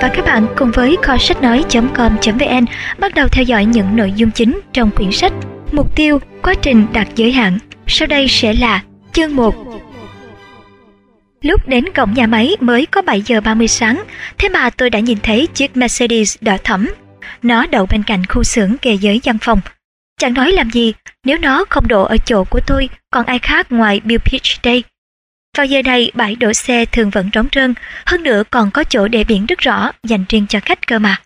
và các bạn cùng với kho sách nói.com.vn bắt đầu theo dõi những nội dung chính trong quyển sách Mục tiêu, quá trình đạt giới hạn. Sau đây sẽ là chương 1. Lúc đến cổng nhà máy mới có 7 giờ 30 sáng, thế mà tôi đã nhìn thấy chiếc Mercedes đỏ thẫm. Nó đậu bên cạnh khu xưởng kề giới văn phòng. Chẳng nói làm gì, nếu nó không đổ ở chỗ của tôi, còn ai khác ngoài Bill Pitch đây. Vào giờ này, bãi đổ xe thường vẫn trống trơn, hơn nữa còn có chỗ để biển rất rõ, dành riêng cho khách cơ mà.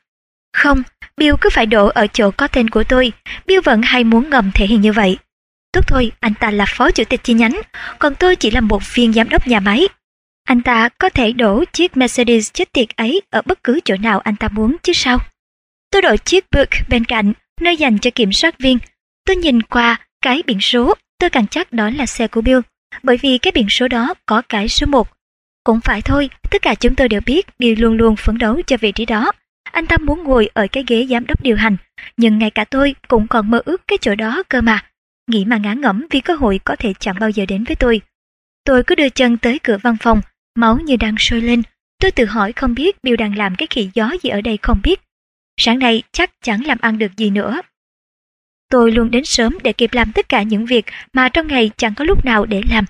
Không, Bill cứ phải đổ ở chỗ có tên của tôi, Bill vẫn hay muốn ngầm thể hiện như vậy. Tốt thôi, anh ta là phó chủ tịch chi nhánh, còn tôi chỉ là một viên giám đốc nhà máy. Anh ta có thể đổ chiếc Mercedes chết tiệt ấy ở bất cứ chỗ nào anh ta muốn chứ sao. Tôi đổ chiếc Buick bên cạnh, nơi dành cho kiểm soát viên. Tôi nhìn qua cái biển số, tôi càng chắc đó là xe của Bill bởi vì cái biển số đó có cái số 1. Cũng phải thôi, tất cả chúng tôi đều biết Bill luôn luôn phấn đấu cho vị trí đó. Anh ta muốn ngồi ở cái ghế giám đốc điều hành, nhưng ngay cả tôi cũng còn mơ ước cái chỗ đó cơ mà. Nghĩ mà ngã ngẫm vì cơ hội có thể chẳng bao giờ đến với tôi. Tôi cứ đưa chân tới cửa văn phòng, máu như đang sôi lên. Tôi tự hỏi không biết Bill đang làm cái khỉ gió gì ở đây không biết. Sáng nay chắc chẳng làm ăn được gì nữa. Tôi luôn đến sớm để kịp làm tất cả những việc mà trong ngày chẳng có lúc nào để làm.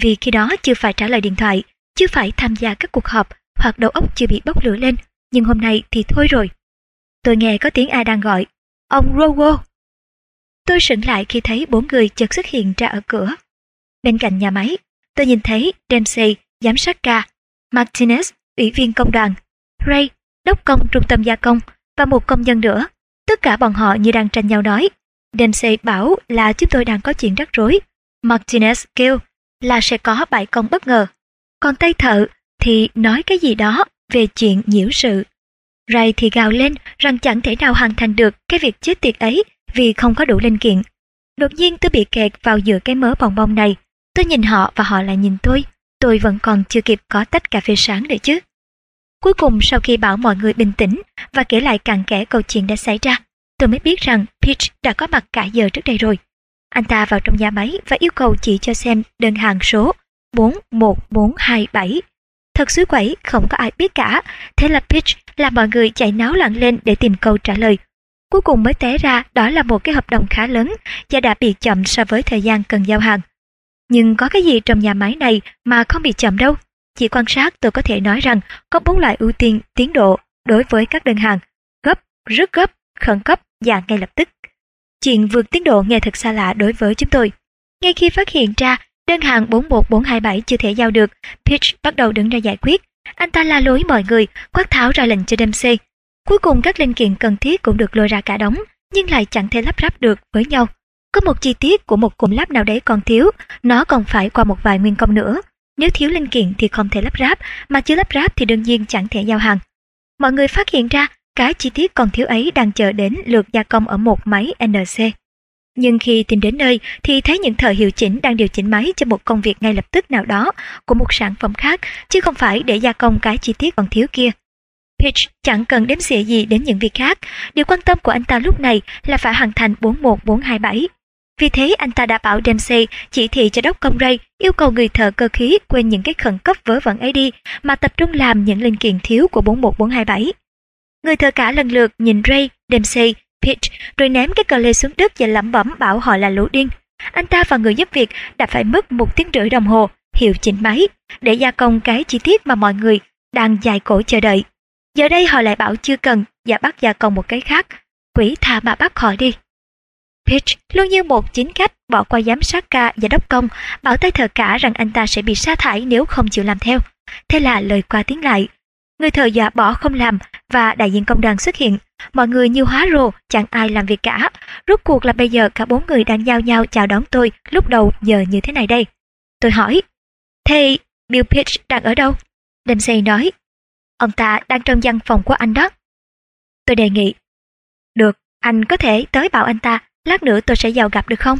Vì khi đó chưa phải trả lời điện thoại, chưa phải tham gia các cuộc họp hoặc đầu óc chưa bị bốc lửa lên, nhưng hôm nay thì thôi rồi. Tôi nghe có tiếng ai đang gọi, ông Rowo. Tôi sững lại khi thấy bốn người chợt xuất hiện ra ở cửa. Bên cạnh nhà máy, tôi nhìn thấy Dempsey, giám sát ca, Martinez, ủy viên công đoàn, Ray, đốc công trung tâm gia công và một công nhân nữa. Tất cả bọn họ như đang tranh nhau nói Dempsey bảo là chúng tôi đang có chuyện rắc rối. Martinez kêu là sẽ có bãi công bất ngờ. Còn tay thợ thì nói cái gì đó về chuyện nhiễu sự. Ray thì gào lên rằng chẳng thể nào hoàn thành được cái việc chết tiệt ấy vì không có đủ linh kiện. Đột nhiên tôi bị kẹt vào giữa cái mớ bong bong này. Tôi nhìn họ và họ lại nhìn tôi. Tôi vẫn còn chưa kịp có tách cà phê sáng nữa chứ. Cuối cùng sau khi bảo mọi người bình tĩnh và kể lại cặn kẽ câu chuyện đã xảy ra, tôi mới biết rằng Peach đã có mặt cả giờ trước đây rồi. Anh ta vào trong nhà máy và yêu cầu chị cho xem đơn hàng số 41427. Thật suối quẩy, không có ai biết cả. Thế là Peach làm mọi người chạy náo loạn lên để tìm câu trả lời. Cuối cùng mới té ra đó là một cái hợp đồng khá lớn và đã bị chậm so với thời gian cần giao hàng. Nhưng có cái gì trong nhà máy này mà không bị chậm đâu. Chỉ quan sát tôi có thể nói rằng có bốn loại ưu tiên tiến độ đối với các đơn hàng. Gấp, rất gấp, khẩn cấp và ngay lập tức. Chuyện vượt tiến độ nghe thật xa lạ đối với chúng tôi. Ngay khi phát hiện ra đơn hàng 41427 chưa thể giao được, Pitch bắt đầu đứng ra giải quyết. Anh ta la lối mọi người, quát tháo ra lệnh cho Dempsey. Cuối cùng các linh kiện cần thiết cũng được lôi ra cả đống, nhưng lại chẳng thể lắp ráp được với nhau. Có một chi tiết của một cụm lắp nào đấy còn thiếu, nó còn phải qua một vài nguyên công nữa. Nếu thiếu linh kiện thì không thể lắp ráp, mà chưa lắp ráp thì đương nhiên chẳng thể giao hàng. Mọi người phát hiện ra cái chi tiết còn thiếu ấy đang chờ đến lượt gia công ở một máy NC. Nhưng khi tìm đến nơi thì thấy những thợ hiệu chỉnh đang điều chỉnh máy cho một công việc ngay lập tức nào đó của một sản phẩm khác, chứ không phải để gia công cái chi tiết còn thiếu kia. Pitch chẳng cần đếm xỉa gì đến những việc khác, điều quan tâm của anh ta lúc này là phải hoàn thành 41427. Vì thế anh ta đã bảo Dempsey chỉ thị cho đốc công Ray yêu cầu người thợ cơ khí quên những cái khẩn cấp vớ vẩn ấy đi mà tập trung làm những linh kiện thiếu của 41427. Người thợ cả lần lượt nhìn Ray, Dempsey, Pitch rồi ném cái cờ lê xuống đất và lẩm bẩm bảo họ là lũ điên. Anh ta và người giúp việc đã phải mất một tiếng rưỡi đồng hồ hiệu chỉnh máy để gia công cái chi tiết mà mọi người đang dài cổ chờ đợi. Giờ đây họ lại bảo chưa cần và bắt gia công một cái khác. Quỷ tha mà bắt họ đi. Pitch luôn như một chính khách bỏ qua giám sát ca và đốc công, bảo tay thợ cả rằng anh ta sẽ bị sa thải nếu không chịu làm theo. Thế là lời qua tiếng lại. Người thợ giả bỏ không làm và đại diện công đoàn xuất hiện. Mọi người như hóa rồ, chẳng ai làm việc cả. Rốt cuộc là bây giờ cả bốn người đang giao nhau chào đón tôi lúc đầu giờ như thế này đây. Tôi hỏi, thế Bill Pitch đang ở đâu? Dempsey nói, ông ta đang trong văn phòng của anh đó. Tôi đề nghị, được, anh có thể tới bảo anh ta, lát nữa tôi sẽ vào gặp được không?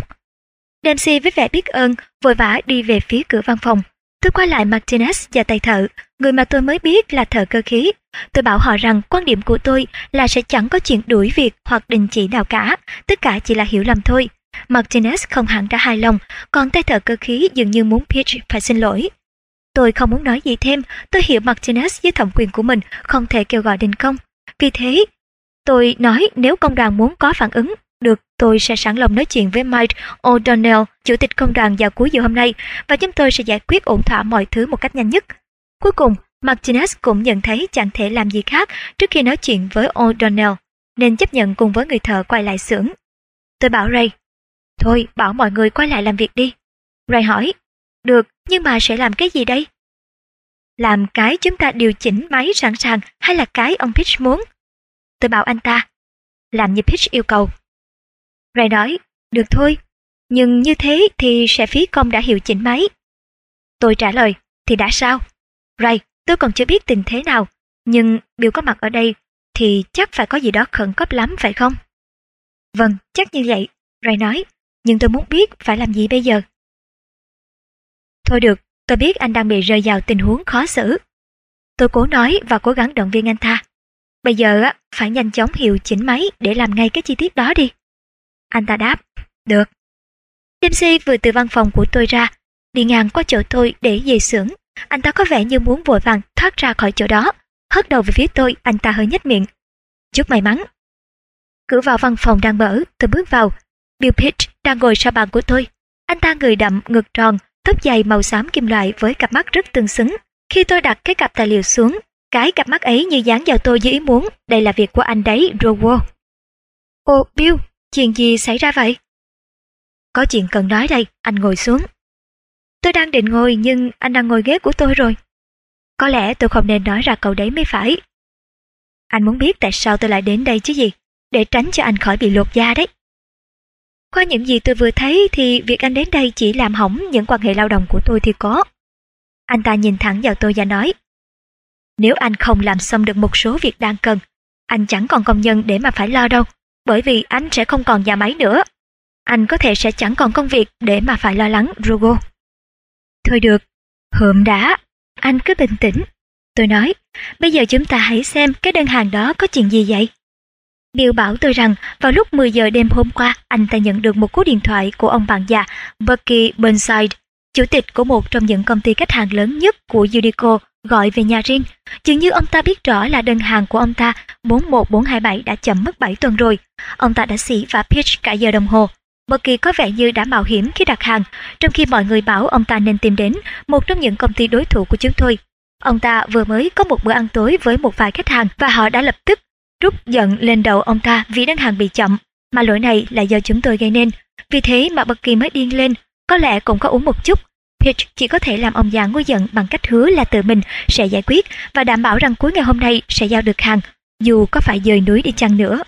Dempsey với vẻ biết ơn, vội vã đi về phía cửa văn phòng. Tôi quay lại Martinez và tay thợ, người mà tôi mới biết là thợ cơ khí. Tôi bảo họ rằng quan điểm của tôi là sẽ chẳng có chuyện đuổi việc hoặc đình chỉ nào cả, tất cả chỉ là hiểu lầm thôi. Martinez không hẳn đã hài lòng, còn tay thợ cơ khí dường như muốn Peach phải xin lỗi. Tôi không muốn nói gì thêm, tôi hiểu Martinez với thẩm quyền của mình không thể kêu gọi đình công. Vì thế, tôi nói nếu công đoàn muốn có phản ứng, tôi sẽ sẵn lòng nói chuyện với Mike O'Donnell, chủ tịch công đoàn vào cuối giờ hôm nay, và chúng tôi sẽ giải quyết ổn thỏa mọi thứ một cách nhanh nhất. Cuối cùng, Martinez cũng nhận thấy chẳng thể làm gì khác trước khi nói chuyện với O'Donnell, nên chấp nhận cùng với người thợ quay lại xưởng. Tôi bảo Ray, thôi bảo mọi người quay lại làm việc đi. Ray hỏi, được, nhưng mà sẽ làm cái gì đây? Làm cái chúng ta điều chỉnh máy sẵn sàng hay là cái ông Pitch muốn? Tôi bảo anh ta, làm như Pitch yêu cầu. Ray nói, được thôi, nhưng như thế thì sẽ phí công đã hiệu chỉnh máy. Tôi trả lời, thì đã sao? Ray, tôi còn chưa biết tình thế nào, nhưng Bill có mặt ở đây thì chắc phải có gì đó khẩn cấp lắm phải không? Vâng, chắc như vậy, Ray nói, nhưng tôi muốn biết phải làm gì bây giờ. Thôi được, tôi biết anh đang bị rơi vào tình huống khó xử. Tôi cố nói và cố gắng động viên anh ta. Bây giờ á, phải nhanh chóng hiệu chỉnh máy để làm ngay cái chi tiết đó đi. Anh ta đáp, được. Dempsey vừa từ văn phòng của tôi ra, đi ngang qua chỗ tôi để về xưởng. Anh ta có vẻ như muốn vội vàng thoát ra khỏi chỗ đó. Hất đầu về phía tôi, anh ta hơi nhếch miệng. Chúc may mắn. Cửa vào văn phòng đang mở, tôi bước vào. Bill Pitt đang ngồi sau bàn của tôi. Anh ta người đậm, ngực tròn, tóc dài màu xám kim loại với cặp mắt rất tương xứng. Khi tôi đặt cái cặp tài liệu xuống, cái cặp mắt ấy như dán vào tôi với ý muốn, đây là việc của anh đấy, Rowo. Ô, Bill, chuyện gì xảy ra vậy? Có chuyện cần nói đây, anh ngồi xuống. Tôi đang định ngồi nhưng anh đang ngồi ghế của tôi rồi. Có lẽ tôi không nên nói ra câu đấy mới phải. Anh muốn biết tại sao tôi lại đến đây chứ gì, để tránh cho anh khỏi bị lột da đấy. Qua những gì tôi vừa thấy thì việc anh đến đây chỉ làm hỏng những quan hệ lao động của tôi thì có. Anh ta nhìn thẳng vào tôi và nói, nếu anh không làm xong được một số việc đang cần, anh chẳng còn công nhân để mà phải lo đâu, bởi vì anh sẽ không còn nhà máy nữa. Anh có thể sẽ chẳng còn công việc để mà phải lo lắng, Rugo. Thôi được, hợm đã, anh cứ bình tĩnh. Tôi nói, bây giờ chúng ta hãy xem cái đơn hàng đó có chuyện gì vậy? Bill bảo tôi rằng vào lúc 10 giờ đêm hôm qua, anh ta nhận được một cú điện thoại của ông bạn già Bucky Burnside, chủ tịch của một trong những công ty khách hàng lớn nhất của Unico, gọi về nhà riêng. Dường như ông ta biết rõ là đơn hàng của ông ta 41427 đã chậm mất 7 tuần rồi. Ông ta đã xỉ và pitch cả giờ đồng hồ. Bucky có vẻ như đã mạo hiểm khi đặt hàng, trong khi mọi người bảo ông ta nên tìm đến một trong những công ty đối thủ của chúng tôi. Ông ta vừa mới có một bữa ăn tối với một vài khách hàng và họ đã lập tức rút giận lên đầu ông ta vì đơn hàng bị chậm, mà lỗi này là do chúng tôi gây nên. Vì thế mà bất kỳ mới điên lên, có lẽ cũng có uống một chút. Pitch chỉ có thể làm ông già ngu giận bằng cách hứa là tự mình sẽ giải quyết và đảm bảo rằng cuối ngày hôm nay sẽ giao được hàng, dù có phải dời núi đi chăng nữa.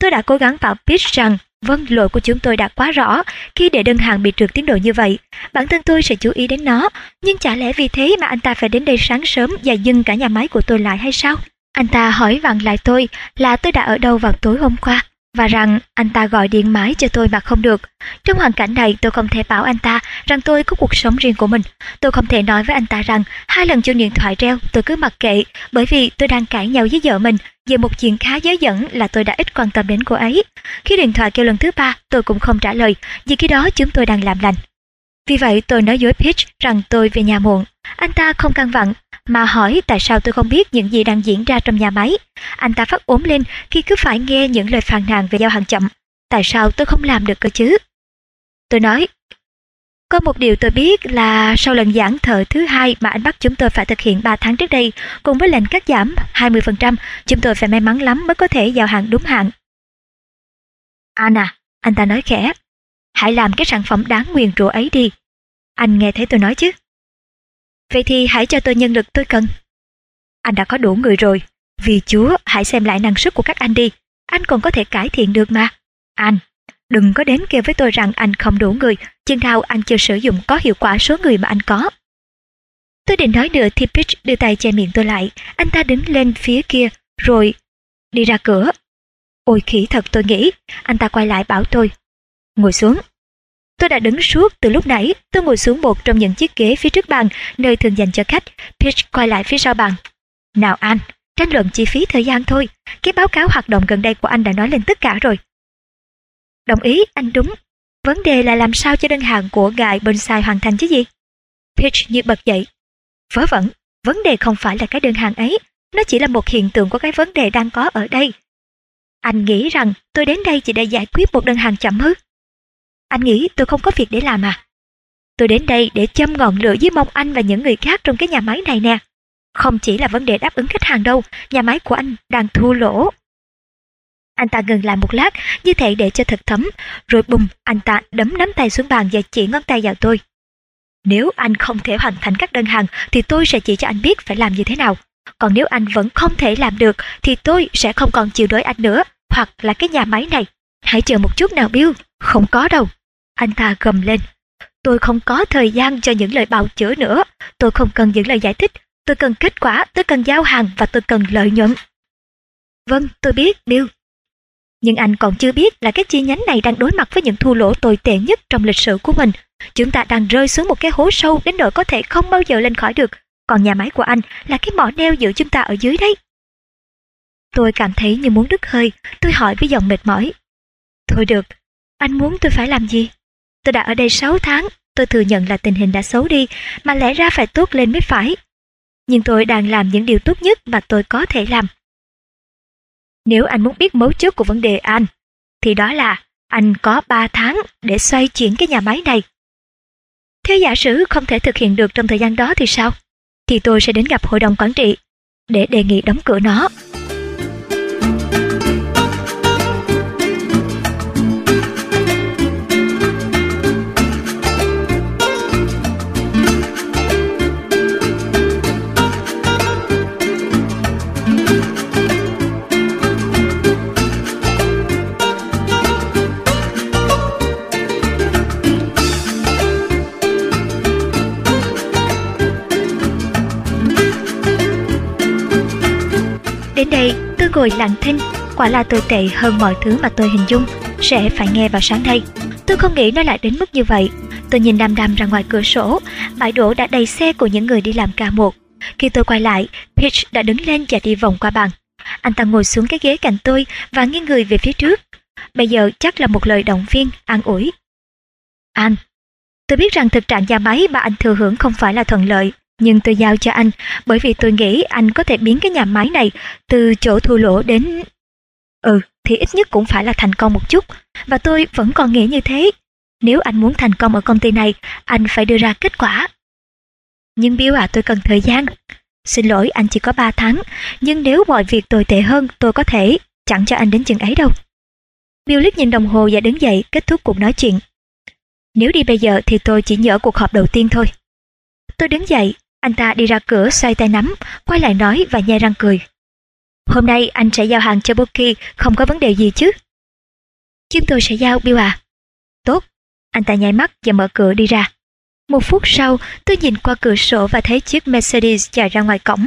Tôi đã cố gắng bảo Pitch rằng vâng lỗi của chúng tôi đã quá rõ khi để đơn hàng bị trượt tiến độ như vậy. Bản thân tôi sẽ chú ý đến nó, nhưng chả lẽ vì thế mà anh ta phải đến đây sáng sớm và dừng cả nhà máy của tôi lại hay sao? Anh ta hỏi vặn lại tôi là tôi đã ở đâu vào tối hôm qua và rằng anh ta gọi điện mãi cho tôi mà không được. Trong hoàn cảnh này, tôi không thể bảo anh ta rằng tôi có cuộc sống riêng của mình. Tôi không thể nói với anh ta rằng hai lần chuông điện thoại reo, tôi cứ mặc kệ, bởi vì tôi đang cãi nhau với vợ mình về một chuyện khá dớ dẫn là tôi đã ít quan tâm đến cô ấy. Khi điện thoại kêu lần thứ ba, tôi cũng không trả lời, vì khi đó chúng tôi đang làm lành. Vì vậy, tôi nói dối Peach rằng tôi về nhà muộn. Anh ta không căng vặn mà hỏi tại sao tôi không biết những gì đang diễn ra trong nhà máy. Anh ta phát ốm lên khi cứ phải nghe những lời phàn nàn về giao hàng chậm. Tại sao tôi không làm được cơ chứ? Tôi nói, có một điều tôi biết là sau lần giãn thợ thứ hai mà anh bắt chúng tôi phải thực hiện 3 tháng trước đây, cùng với lệnh cắt giảm 20%, chúng tôi phải may mắn lắm mới có thể giao hàng đúng hạn. Anna, anh ta nói khẽ, hãy làm cái sản phẩm đáng nguyền rủa ấy đi. Anh nghe thấy tôi nói chứ? Vậy thì hãy cho tôi nhân lực tôi cần. Anh đã có đủ người rồi. Vì Chúa, hãy xem lại năng suất của các anh đi. Anh còn có thể cải thiện được mà. Anh, đừng có đến kêu với tôi rằng anh không đủ người, chừng nào anh chưa sử dụng có hiệu quả số người mà anh có. Tôi định nói nữa thì Pitch đưa tay che miệng tôi lại. Anh ta đứng lên phía kia, rồi đi ra cửa. Ôi khỉ thật tôi nghĩ. Anh ta quay lại bảo tôi. Ngồi xuống. Tôi đã đứng suốt từ lúc nãy, tôi ngồi xuống một trong những chiếc ghế phía trước bàn, nơi thường dành cho khách. Pitch quay lại phía sau bàn. Nào anh, tranh luận chi phí thời gian thôi. Cái báo cáo hoạt động gần đây của anh đã nói lên tất cả rồi. Đồng ý, anh đúng. Vấn đề là làm sao cho đơn hàng của gài Bonsai hoàn thành chứ gì? Pitch như bật dậy. Vớ vẩn, vấn đề không phải là cái đơn hàng ấy, nó chỉ là một hiện tượng của cái vấn đề đang có ở đây. Anh nghĩ rằng tôi đến đây chỉ để giải quyết một đơn hàng chậm hư. Anh nghĩ tôi không có việc để làm à? Tôi đến đây để châm ngọn lửa dưới mông anh và những người khác trong cái nhà máy này nè. Không chỉ là vấn đề đáp ứng khách hàng đâu, nhà máy của anh đang thua lỗ. Anh ta ngừng lại một lát, như thể để cho thật thấm, rồi bùm, anh ta đấm nắm tay xuống bàn và chỉ ngón tay vào tôi. Nếu anh không thể hoàn thành các đơn hàng thì tôi sẽ chỉ cho anh biết phải làm như thế nào. Còn nếu anh vẫn không thể làm được thì tôi sẽ không còn chịu đối anh nữa, hoặc là cái nhà máy này. Hãy chờ một chút nào Bill, không có đâu. Anh ta gầm lên. Tôi không có thời gian cho những lời bào chữa nữa. Tôi không cần những lời giải thích. Tôi cần kết quả, tôi cần giao hàng và tôi cần lợi nhuận. Vâng, tôi biết, Bill. Nhưng anh còn chưa biết là cái chi nhánh này đang đối mặt với những thua lỗ tồi tệ nhất trong lịch sử của mình. Chúng ta đang rơi xuống một cái hố sâu đến nỗi có thể không bao giờ lên khỏi được. Còn nhà máy của anh là cái mỏ neo giữ chúng ta ở dưới đấy. Tôi cảm thấy như muốn đứt hơi, tôi hỏi với giọng mệt mỏi. Thôi được, anh muốn tôi phải làm gì? Tôi đã ở đây 6 tháng, tôi thừa nhận là tình hình đã xấu đi, mà lẽ ra phải tốt lên mới phải. Nhưng tôi đang làm những điều tốt nhất mà tôi có thể làm. Nếu anh muốn biết mấu chốt của vấn đề anh, thì đó là anh có 3 tháng để xoay chuyển cái nhà máy này. Thế giả sử không thể thực hiện được trong thời gian đó thì sao? Thì tôi sẽ đến gặp hội đồng quản trị để đề nghị đóng cửa nó. Đến đây, tôi ngồi lặng thinh, quả là tồi tệ hơn mọi thứ mà tôi hình dung sẽ phải nghe vào sáng nay. Tôi không nghĩ nó lại đến mức như vậy. Tôi nhìn đăm đăm ra ngoài cửa sổ, bãi đổ đã đầy xe của những người đi làm ca một. Khi tôi quay lại, Pitch đã đứng lên và đi vòng qua bàn. Anh ta ngồi xuống cái ghế cạnh tôi và nghiêng người về phía trước. Bây giờ chắc là một lời động viên, an ủi. Anh, tôi biết rằng thực trạng nhà máy mà anh thừa hưởng không phải là thuận lợi, nhưng tôi giao cho anh bởi vì tôi nghĩ anh có thể biến cái nhà máy này từ chỗ thua lỗ đến... Ừ, thì ít nhất cũng phải là thành công một chút. Và tôi vẫn còn nghĩ như thế. Nếu anh muốn thành công ở công ty này, anh phải đưa ra kết quả. Nhưng Bill à, tôi cần thời gian. Xin lỗi, anh chỉ có 3 tháng. Nhưng nếu mọi việc tồi tệ hơn, tôi có thể chẳng cho anh đến chừng ấy đâu. Bill liếc nhìn đồng hồ và đứng dậy kết thúc cuộc nói chuyện. Nếu đi bây giờ thì tôi chỉ nhỡ cuộc họp đầu tiên thôi. Tôi đứng dậy, anh ta đi ra cửa xoay tay nắm, quay lại nói và nhe răng cười. Hôm nay anh sẽ giao hàng cho Boki, không có vấn đề gì chứ? Chúng tôi sẽ giao Bill à? Tốt. Anh ta nháy mắt và mở cửa đi ra. Một phút sau, tôi nhìn qua cửa sổ và thấy chiếc Mercedes chạy ra ngoài cổng.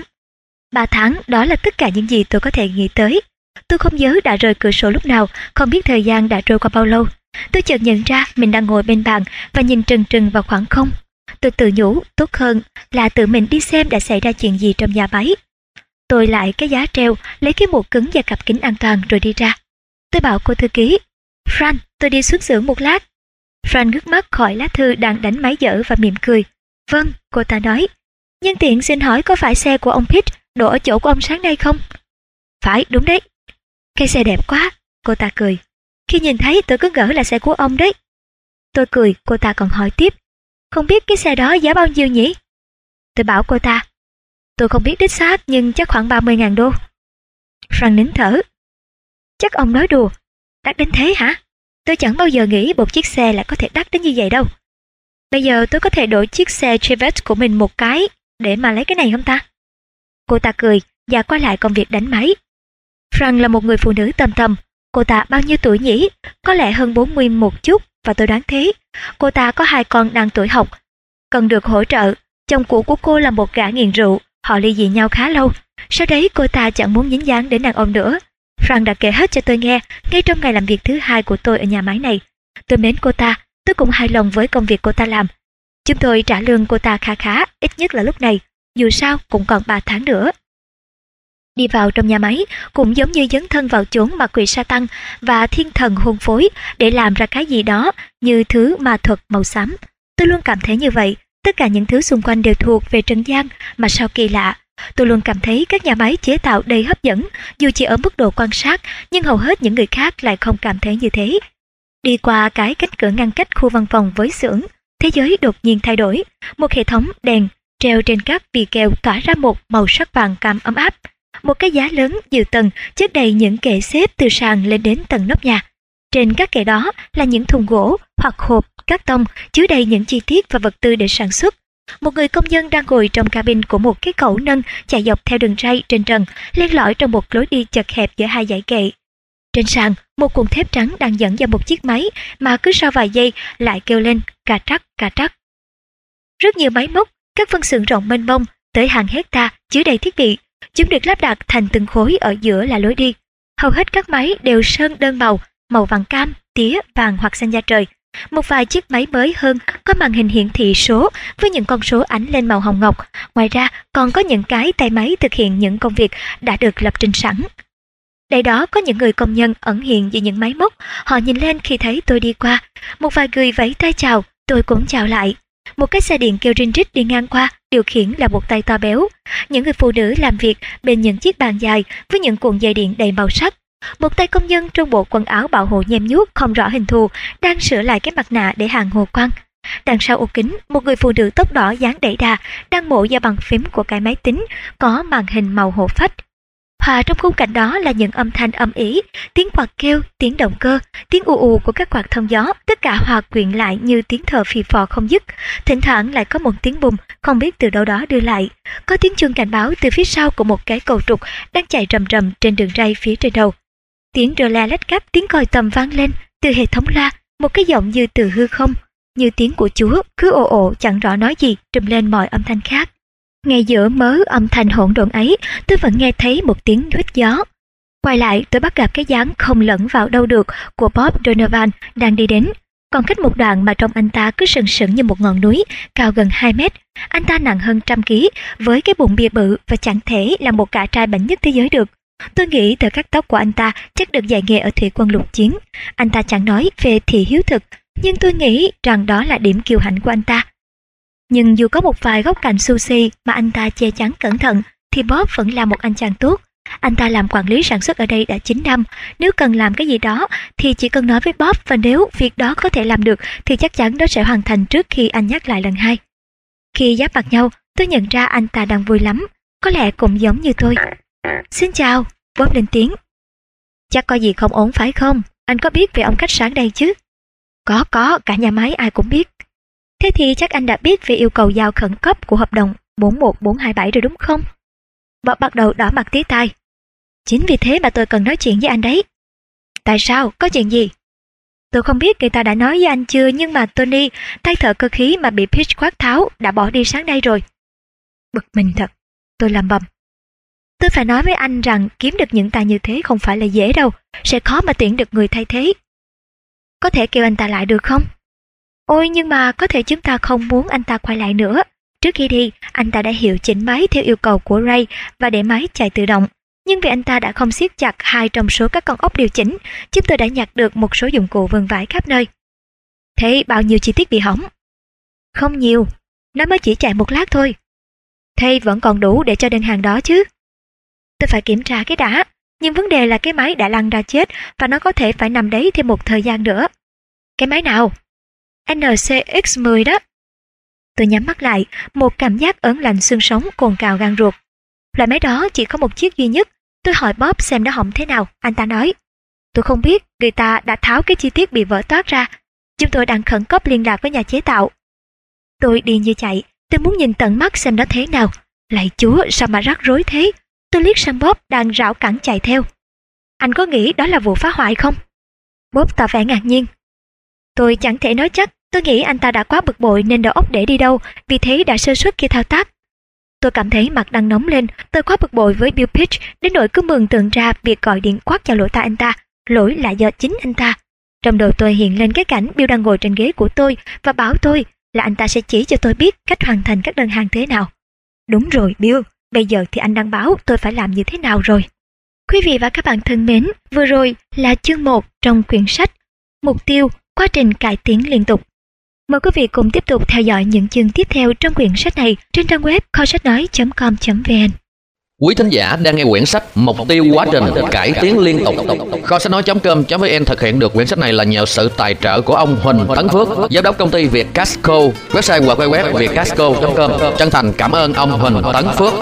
Ba tháng, đó là tất cả những gì tôi có thể nghĩ tới. Tôi không nhớ đã rời cửa sổ lúc nào, không biết thời gian đã trôi qua bao lâu. Tôi chợt nhận ra mình đang ngồi bên bàn và nhìn trừng trừng vào khoảng không. Tôi tự nhủ tốt hơn là tự mình đi xem đã xảy ra chuyện gì trong nhà máy. Tôi lại cái giá treo, lấy cái mũ cứng và cặp kính an toàn rồi đi ra. Tôi bảo cô thư ký, Fran, tôi đi xuống xưởng một lát. Fran ngước mắt khỏi lá thư đang đánh máy dở và mỉm cười. Vâng, cô ta nói. Nhân tiện xin hỏi có phải xe của ông Pitt đổ ở chỗ của ông sáng nay không? Phải, đúng đấy. Cái xe đẹp quá, cô ta cười. Khi nhìn thấy tôi cứ ngỡ là xe của ông đấy. Tôi cười, cô ta còn hỏi tiếp. Không biết cái xe đó giá bao nhiêu nhỉ? Tôi bảo cô ta. Tôi không biết đích xác, nhưng chắc khoảng 30.000 đô. Frank nín thở. Chắc ông nói đùa. Đắt đến thế hả? Tôi chẳng bao giờ nghĩ một chiếc xe lại có thể đắt đến như vậy đâu. Bây giờ tôi có thể đổi chiếc xe Chevette của mình một cái để mà lấy cái này không ta? Cô ta cười và quay lại công việc đánh máy. Frank là một người phụ nữ tầm tầm. Cô ta bao nhiêu tuổi nhỉ? Có lẽ hơn 40 một chút và tôi đoán thế. Cô ta có hai con đang tuổi học, cần được hỗ trợ. Chồng cũ của cô là một gã nghiện rượu, họ ly dị nhau khá lâu. Sau đấy cô ta chẳng muốn dính dáng đến đàn ông nữa. Frank đã kể hết cho tôi nghe ngay trong ngày làm việc thứ hai của tôi ở nhà máy này. Tôi mến cô ta, tôi cũng hài lòng với công việc cô ta làm. Chúng tôi trả lương cô ta khá khá, ít nhất là lúc này, dù sao cũng còn 3 tháng nữa. Đi vào trong nhà máy cũng giống như dấn thân vào chốn mà quỷ sa tăng và thiên thần hôn phối để làm ra cái gì đó như thứ ma thuật màu xám. Tôi luôn cảm thấy như vậy, Tất cả những thứ xung quanh đều thuộc về Trần gian mà sao kỳ lạ. Tôi luôn cảm thấy các nhà máy chế tạo đầy hấp dẫn, dù chỉ ở mức độ quan sát, nhưng hầu hết những người khác lại không cảm thấy như thế. Đi qua cái cánh cửa ngăn cách khu văn phòng với xưởng, thế giới đột nhiên thay đổi. Một hệ thống đèn treo trên các vì kèo tỏa ra một màu sắc vàng cam ấm áp. Một cái giá lớn nhiều tầng chất đầy những kệ xếp từ sàn lên đến tầng nóc nhà. Trên các kệ đó là những thùng gỗ hoặc hộp, các tông chứa đầy những chi tiết và vật tư để sản xuất. Một người công nhân đang ngồi trong cabin của một cái cẩu nâng chạy dọc theo đường ray trên trần, len lỏi trong một lối đi chật hẹp giữa hai dãy kệ. Trên sàn, một cuộn thép trắng đang dẫn vào một chiếc máy mà cứ sau vài giây lại kêu lên cà trắc cà trắc. Rất nhiều máy móc, các phân xưởng rộng mênh mông, tới hàng hecta chứa đầy thiết bị. Chúng được lắp đặt thành từng khối ở giữa là lối đi. Hầu hết các máy đều sơn đơn màu, màu vàng cam, tía, vàng hoặc xanh da trời. Một vài chiếc máy mới hơn có màn hình hiển thị số với những con số ánh lên màu hồng ngọc. Ngoài ra còn có những cái tay máy thực hiện những công việc đã được lập trình sẵn. Đây đó có những người công nhân ẩn hiện giữa những máy móc. Họ nhìn lên khi thấy tôi đi qua. Một vài người vẫy tay chào, tôi cũng chào lại. Một cái xe điện kêu rinh rít đi ngang qua, điều khiển là một tay to béo. Những người phụ nữ làm việc bên những chiếc bàn dài với những cuộn dây điện đầy màu sắc. Một tay công nhân trong bộ quần áo bảo hộ nhem nhuốc không rõ hình thù đang sửa lại cái mặt nạ để hàng hồ quang. Đằng sau ô kính, một người phụ nữ tóc đỏ dáng đẩy đà đang mổ da bằng phím của cái máy tính có màn hình màu hộ phách. Hòa trong khung cảnh đó là những âm thanh âm ý, tiếng quạt kêu, tiếng động cơ, tiếng ù ù của các quạt thông gió, tất cả hòa quyện lại như tiếng thở phì phò không dứt. Thỉnh thoảng lại có một tiếng bùng, không biết từ đâu đó đưa lại. Có tiếng chuông cảnh báo từ phía sau của một cái cầu trục đang chạy rầm rầm trên đường ray phía trên đầu. Tiếng rơ la lách cáp, tiếng còi tầm vang lên từ hệ thống loa, một cái giọng như từ hư không, như tiếng của Chúa, cứ ồ ồ chẳng rõ nói gì, trùm lên mọi âm thanh khác. Ngay giữa mớ âm thanh hỗn độn ấy, tôi vẫn nghe thấy một tiếng huýt gió. Quay lại, tôi bắt gặp cái dáng không lẫn vào đâu được của Bob Donovan đang đi đến. Còn cách một đoạn mà trong anh ta cứ sừng sững như một ngọn núi, cao gần 2 mét. Anh ta nặng hơn trăm ký, với cái bụng bia bự và chẳng thể là một cả trai bảnh nhất thế giới được. Tôi nghĩ từ cắt tóc của anh ta chắc được dạy nghề ở thủy quân lục chiến. Anh ta chẳng nói về thị hiếu thực, nhưng tôi nghĩ rằng đó là điểm kiêu hãnh của anh ta. Nhưng dù có một vài góc cạnh sushi mà anh ta che chắn cẩn thận, thì Bob vẫn là một anh chàng tốt. Anh ta làm quản lý sản xuất ở đây đã 9 năm, nếu cần làm cái gì đó thì chỉ cần nói với Bob và nếu việc đó có thể làm được thì chắc chắn nó sẽ hoàn thành trước khi anh nhắc lại lần hai. Khi giáp mặt nhau, tôi nhận ra anh ta đang vui lắm, có lẽ cũng giống như tôi. Xin chào, Bob lên tiếng. Chắc có gì không ổn phải không? Anh có biết về ông khách sáng đây chứ? Có có, cả nhà máy ai cũng biết. Thế thì chắc anh đã biết về yêu cầu giao khẩn cấp của hợp đồng 41427 rồi đúng không? Bob bắt đầu đỏ mặt tí tai. Chính vì thế mà tôi cần nói chuyện với anh đấy. Tại sao? Có chuyện gì? Tôi không biết người ta đã nói với anh chưa nhưng mà Tony, tay thợ cơ khí mà bị Pitch quát tháo đã bỏ đi sáng nay rồi. Bực mình thật. Tôi làm bầm. Tôi phải nói với anh rằng kiếm được những tài như thế không phải là dễ đâu, sẽ khó mà tuyển được người thay thế. Có thể kêu anh ta lại được không? Ôi nhưng mà có thể chúng ta không muốn anh ta quay lại nữa. Trước khi đi, anh ta đã hiệu chỉnh máy theo yêu cầu của Ray và để máy chạy tự động. Nhưng vì anh ta đã không siết chặt hai trong số các con ốc điều chỉnh, chúng tôi đã nhặt được một số dụng cụ vườn vải khắp nơi. Thế bao nhiêu chi tiết bị hỏng? Không nhiều, nó mới chỉ chạy một lát thôi. Thế vẫn còn đủ để cho đơn hàng đó chứ? Tôi phải kiểm tra cái đã, nhưng vấn đề là cái máy đã lăn ra chết và nó có thể phải nằm đấy thêm một thời gian nữa. Cái máy nào? NCX10 đó. Tôi nhắm mắt lại, một cảm giác ớn lạnh xương sống cồn cào gan ruột. Loại máy đó chỉ có một chiếc duy nhất. Tôi hỏi Bob xem nó hỏng thế nào, anh ta nói. Tôi không biết, người ta đã tháo cái chi tiết bị vỡ toát ra. Chúng tôi đang khẩn cấp liên lạc với nhà chế tạo. Tôi đi như chạy, tôi muốn nhìn tận mắt xem nó thế nào. Lạy chúa, sao mà rắc rối thế? Tôi liếc sang Bob đang rảo cẳng chạy theo. Anh có nghĩ đó là vụ phá hoại không? Bob tỏ vẻ ngạc nhiên. Tôi chẳng thể nói chắc, tôi nghĩ anh ta đã quá bực bội nên đầu óc để đi đâu, vì thế đã sơ suất khi thao tác. Tôi cảm thấy mặt đang nóng lên, tôi quá bực bội với Bill Pitch đến nỗi cứ mừng tượng ra việc gọi điện quát vào lỗ tai anh ta, lỗi là do chính anh ta. Trong đầu tôi hiện lên cái cảnh Bill đang ngồi trên ghế của tôi và bảo tôi là anh ta sẽ chỉ cho tôi biết cách hoàn thành các đơn hàng thế nào. Đúng rồi Bill, bây giờ thì anh đang báo tôi phải làm như thế nào rồi. Quý vị và các bạn thân mến, vừa rồi là chương 1 trong quyển sách Mục tiêu quá trình cải tiến liên tục. Mời quý vị cùng tiếp tục theo dõi những chương tiếp theo trong quyển sách này trên trang web kho sách nói.com.vn. Quý thính giả đang nghe quyển sách Mục tiêu quá trình cải tiến liên tục. Kho sách nói.com.vn thực hiện được quyển sách này là nhờ sự tài trợ của ông Huỳnh Tấn Phước, giám đốc công ty Việt Casco, website www vietcasco.com. Chân thành cảm ơn ông Huỳnh Tấn Phước.